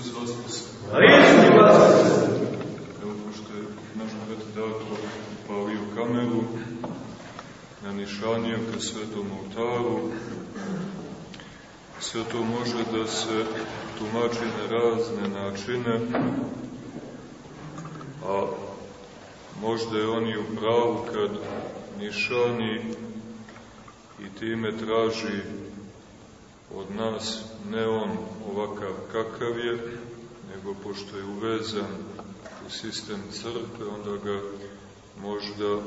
Hristos Voskrs. Hristos Voskrs! Evo, pošto je naš brat Darko upalio kameru na nišanije ka svetom oltaru, sve to može da se tumači na razne načine, a možda je on i u pravu kad nišani i time traži od nas ne on ovakav kakav je, nego pošto je uvezan u sistem crkve, onda ga možda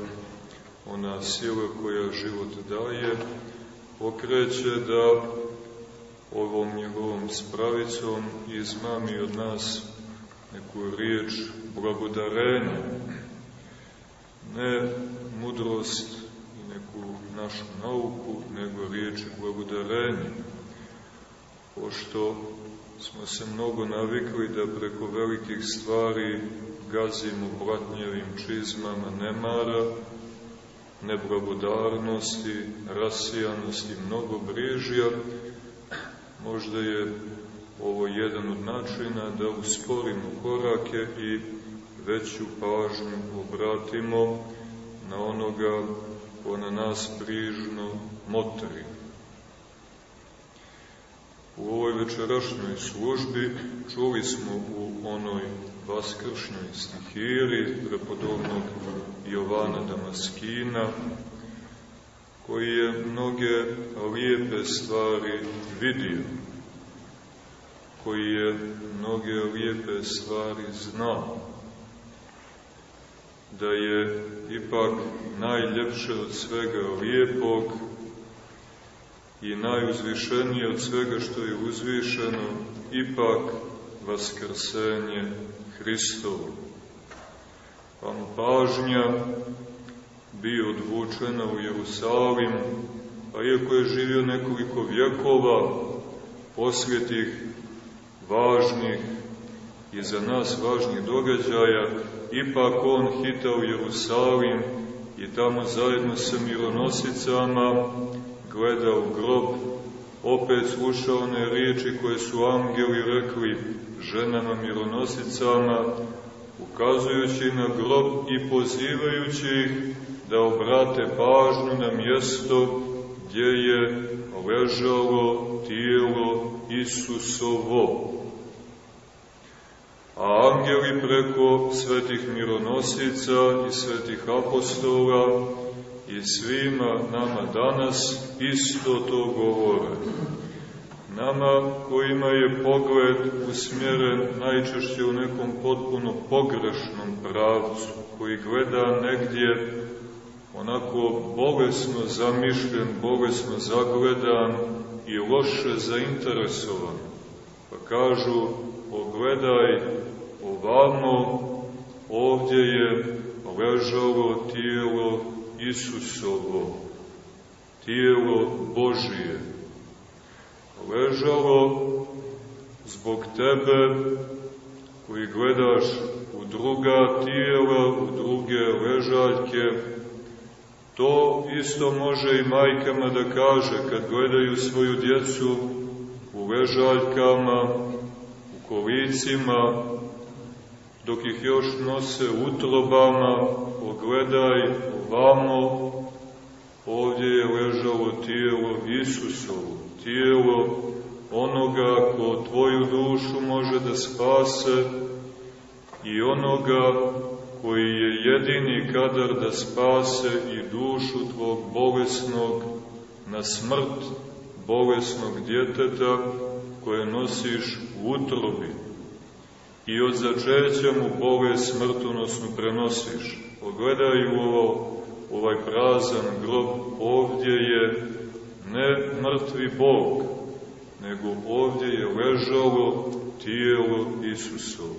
ona sila koja život daje, okreće da ovom njegovom spravicom izmami od nas neku riječ blagodarenja, ne mudrost i neku našu nauku, nego riječ blagodarenja pošto smo se mnogo navikli da preko velikih stvari gazimo blatnjevim čizmama nemara, neblagodarnosti, rasijanosti, mnogo brižja, možda je ovo jedan od načina da usporimo korake i veću pažnju obratimo na onoga ko na nas brižno motri. U ovoj večerašnjoj službi čuli smo u onoj vaskršnjoj stihiri prepodobnog Jovana Damaskina, koji je mnoge lijepe stvari vidio, koji je mnoge lijepe stvari znao, da je ipak najljepše od svega lijepog i najuzvišenije od svega što je uzvišeno, ipak vaskrsenje Hristovo. Pa mu pažnja bio odvučena u Jerusalim, a iako je živio nekoliko vjekova poslije važnih i za nas važnih događaja, ipak on hita u Jerusalim i tamo zajedno sa mironosicama gleda u grob, opet sluša one riječi koje su angeli rekli ženama mironosicama, ukazujući na grob i pozivajući ih da obrate pažnju na mjesto gdje je ležalo tijelo Isusovo. A angeli preko svetih mironosica i svetih apostola i svima nama danas isto to govore. Nama kojima je pogled usmjeren najčešće u nekom potpuno pogrešnom pravcu, koji gleda negdje onako bolesno zamišljen, bolesno zagledan i loše zainteresovan. Pa kažu, pogledaj ovamo, ovdje je ležalo tijelo Isusovo, tijelo Božije, ležalo zbog tebe koji gledaš u druga tijela, u druge ležaljke, to isto može i majkama da kaže kad gledaju svoju djecu u ležaljkama, u kolicima, dok ih još nose utrobama, pogledaj ovamo, ovdje je ležalo tijelo Isusovo, tijelo onoga ko tvoju dušu može da spase i onoga koji je jedini kadar da spase i dušu tvog bolesnog na smrt bolesnog djeteta koje nosiš u utrobi i od začeća mu bolest smrtonosnu prenosiš. Pogledaj u ovo, ovaj prazan grob, ovdje je ne mrtvi Bog, nego ovdje je ležalo tijelo Isusovo.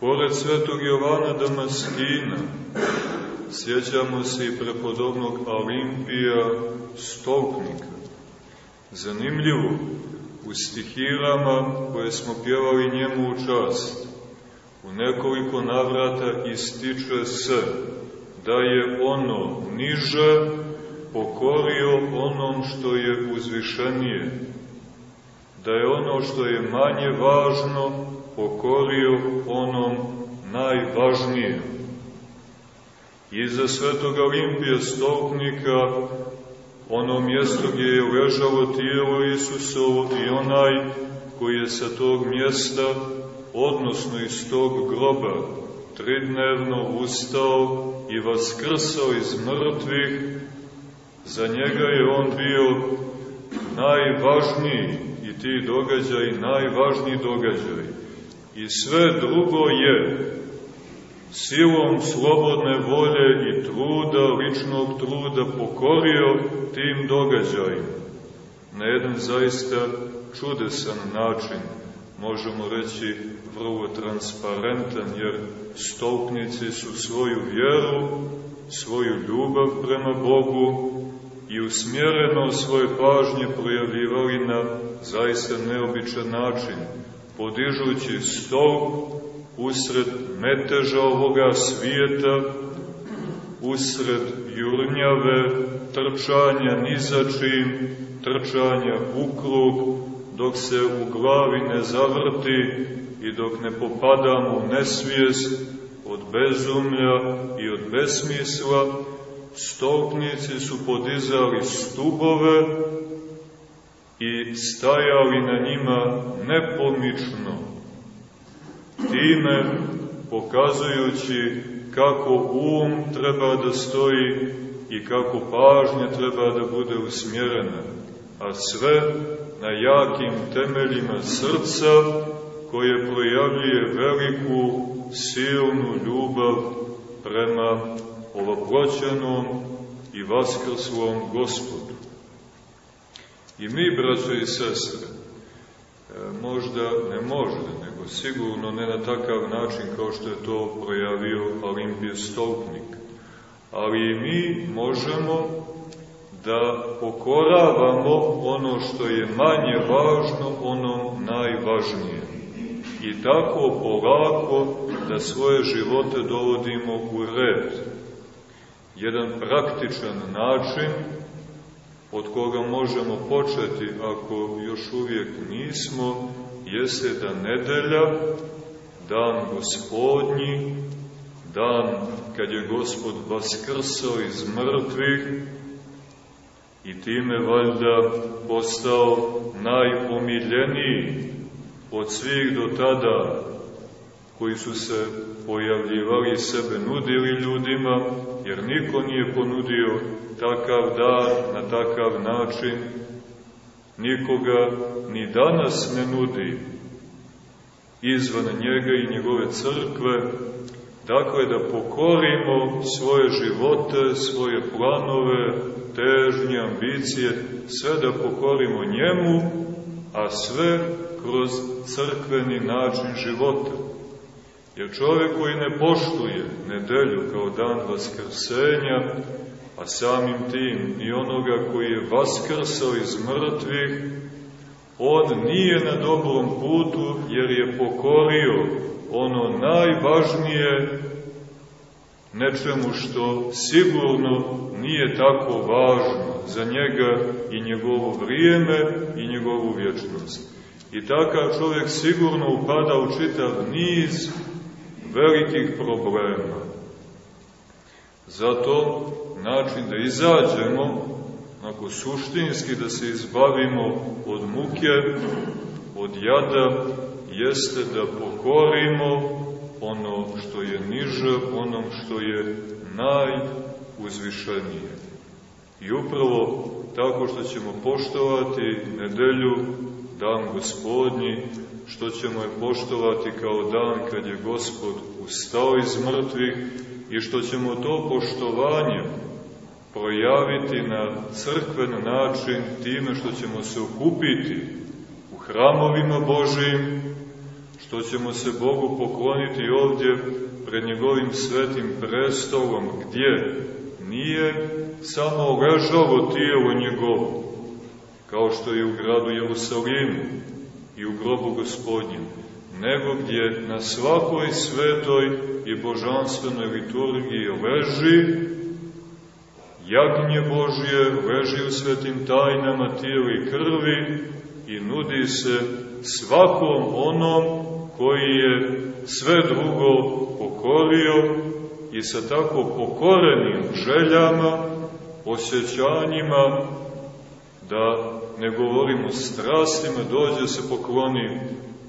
Pored svetog Jovana Damaskina, sjećamo se i prepodobnog Olimpija Stolpnika. Zanimljivo, u stihirama koje smo pjevali njemu u čast, u nekoliko navrata ističe se da je ono niže pokorio onom što je uzvišenije, da je ono što je manje važno pokorio onom najvažnijem. I za svetog Olimpija stolpnika, ono mjesto gdje je ležalo tijelo Isusovo i onaj koji je sa tog mjesta, odnosno iz tog groba, tridnevno ustao i vaskrsao iz mrtvih, za njega je on bio najvažniji i ti događaj najvažniji događaj. I sve drugo je silom slobodne volje i truda, ličnog truda pokorio tim događajima. Na jedan zaista čudesan način, možemo reći vrlo transparentan, jer stolpnici su svoju vjeru, svoju ljubav prema Bogu i usmjereno svoje pažnje projavljivali na zaista neobičan način, podižući stol usred meteža ovoga svijeta, usred jurnjave, trčanja nizačim, trčanja u krug, dok se u glavi ne zavrti i dok ne popadamo u nesvijest od bezumlja i od besmisla, stolpnici su podizali stubove i stajali na njima nepomično, time pokazujući kako um treba da stoji i kako pažnja treba da bude usmjerena, a sve na jakim temeljima srca koje projavljuje veliku, silnu ljubav prema ovoploćenom i vaskrslom Gospodu. I mi, braćo i sestre, e, možda, ne možda, sigurno ne na takav način kao što je to projavio Olimpije Stolpnik, ali mi možemo da pokoravamo ono što je manje važno, ono najvažnije. I tako polako da svoje živote dovodimo u red. Jedan praktičan način od koga možemo početi ako još uvijek nismo, jeste da nedelja, dan gospodnji, dan kad je gospod vaskrsao iz mrtvih i time valjda postao najpomiljeniji od svih do tada koji su se pojavljivali sebe nudili ljudima, jer niko nije ponudio takav dar na takav način, nikoga ni danas ne nudi izvan njega i njegove crkve, dakle da pokorimo svoje živote, svoje planove, težnje, ambicije, sve da pokorimo njemu, a sve kroz crkveni način života. Jer čovjek koji ne poštuje nedelju kao dan vaskrsenja, a samim tim i onoga koji je vaskrsao iz mrtvih, on nije na dobrom putu jer je pokorio ono najvažnije nečemu što sigurno nije tako važno za njega i njegovo vrijeme i njegovu vječnost. I takav čovjek sigurno upada u čitav niz velikih problema. Zato način da izađemo, onako suštinski da se izbavimo od muke, od jada, jeste da pokorimo ono što je niže, onom što je najuzvišenije. I upravo tako što ćemo poštovati nedelju, dan gospodnji, što ćemo je poštovati kao dan kad je gospod ustao iz mrtvih i što ćemo to poštovanje projaviti na crkven način time što ćemo se okupiti u hramovima Božijim, što ćemo se Bogu pokloniti ovdje pred njegovim svetim prestolom, gdje nije samo ležalo tijelo njegovo, kao što je u gradu Jerusalimu i u grobu gospodnjem, nego gdje na svakoj svetoj i božanstvenoj liturgiji leži jagnje Božje, leži u svetim tajnama tijela i krvi i nudi se svakom onom koji je sve drugo pokorio i sa tako pokorenim željama, osjećanjima, da ne govorimo strastima, dođe se pokloni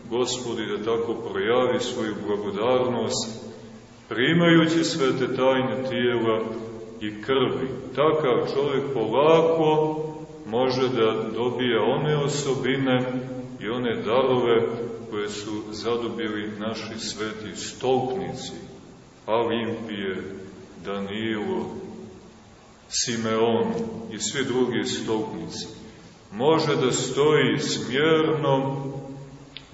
Gospodi da tako projavi svoju blagodarnost, primajući sve te tajne tijela i krvi. Takav čovjek polako može da dobije one osobine i one darove koje su zadobili naši sveti stolpnici, Alimpije, Danilo, Simeon i svi drugi stolpnici. Može da stoji smjerno,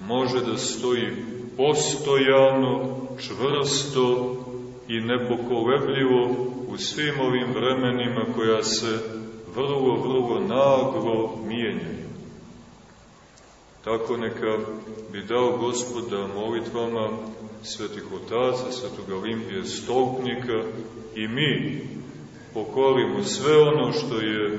može da stoji postojano, čvrsto i nepokolebljivo u svim ovim vremenima koja se vrlo, vrlo naglo mijenjaju. Tako neka bi dao Gospod da molitvama svetih otaca, svetog Olimpije Stolpnika i mi pokolimo sve ono što je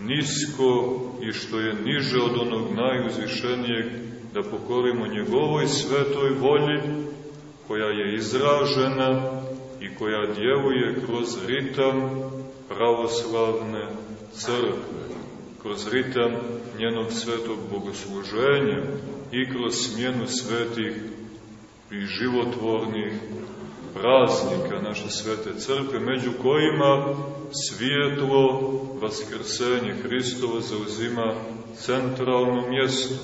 nisko i što je niže od onog najuzvišenijeg, da pokorimo njegovoj svetoj volji koja je izražena i koja djeluje kroz ritam pravoslavne crkve, kroz ritam njenog svetog bogosluženja i kroz smjenu svetih i životvornih praznika naše svete crkve, među kojima svijetlo Vaskrsenje Hristova zauzima centralno mjesto,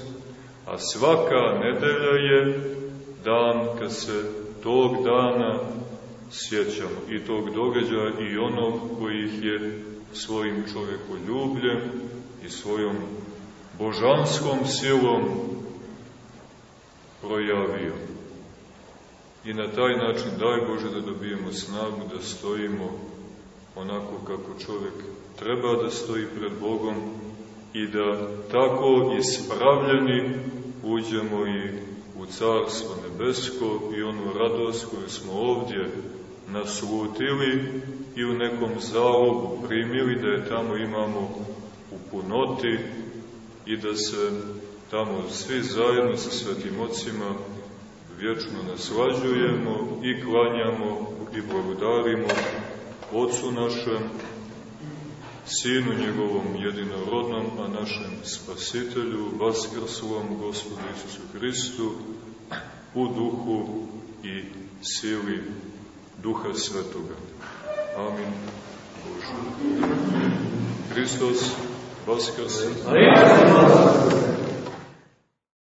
a svaka nedelja je dan kad se tog dana sjećamo i tog događaja i onog koji ih je svojim čovjekoljubljem i svojom božanskom silom projavio. I na taj način daj Bože da dobijemo snagu da stojimo onako kako čovjek treba da stoji pred Bogom i da tako ispravljeni uđemo i u Carstvo nebesko i onu radost koju smo ovdje naslutili i u nekom zalogu primili da je tamo imamo u punoti i da se tamo svi zajedno sa svetim ocima vječno naslađujemo i klanjamo i blagodarimo Otcu našem, Sinu njegovom jedinorodnom, a našem Spasitelju, Vaskrslom, Gospodu Isusu Hristu, u duhu i sili Duha Svetoga. Amin. Bože. Hristos Vaskrse. Amin.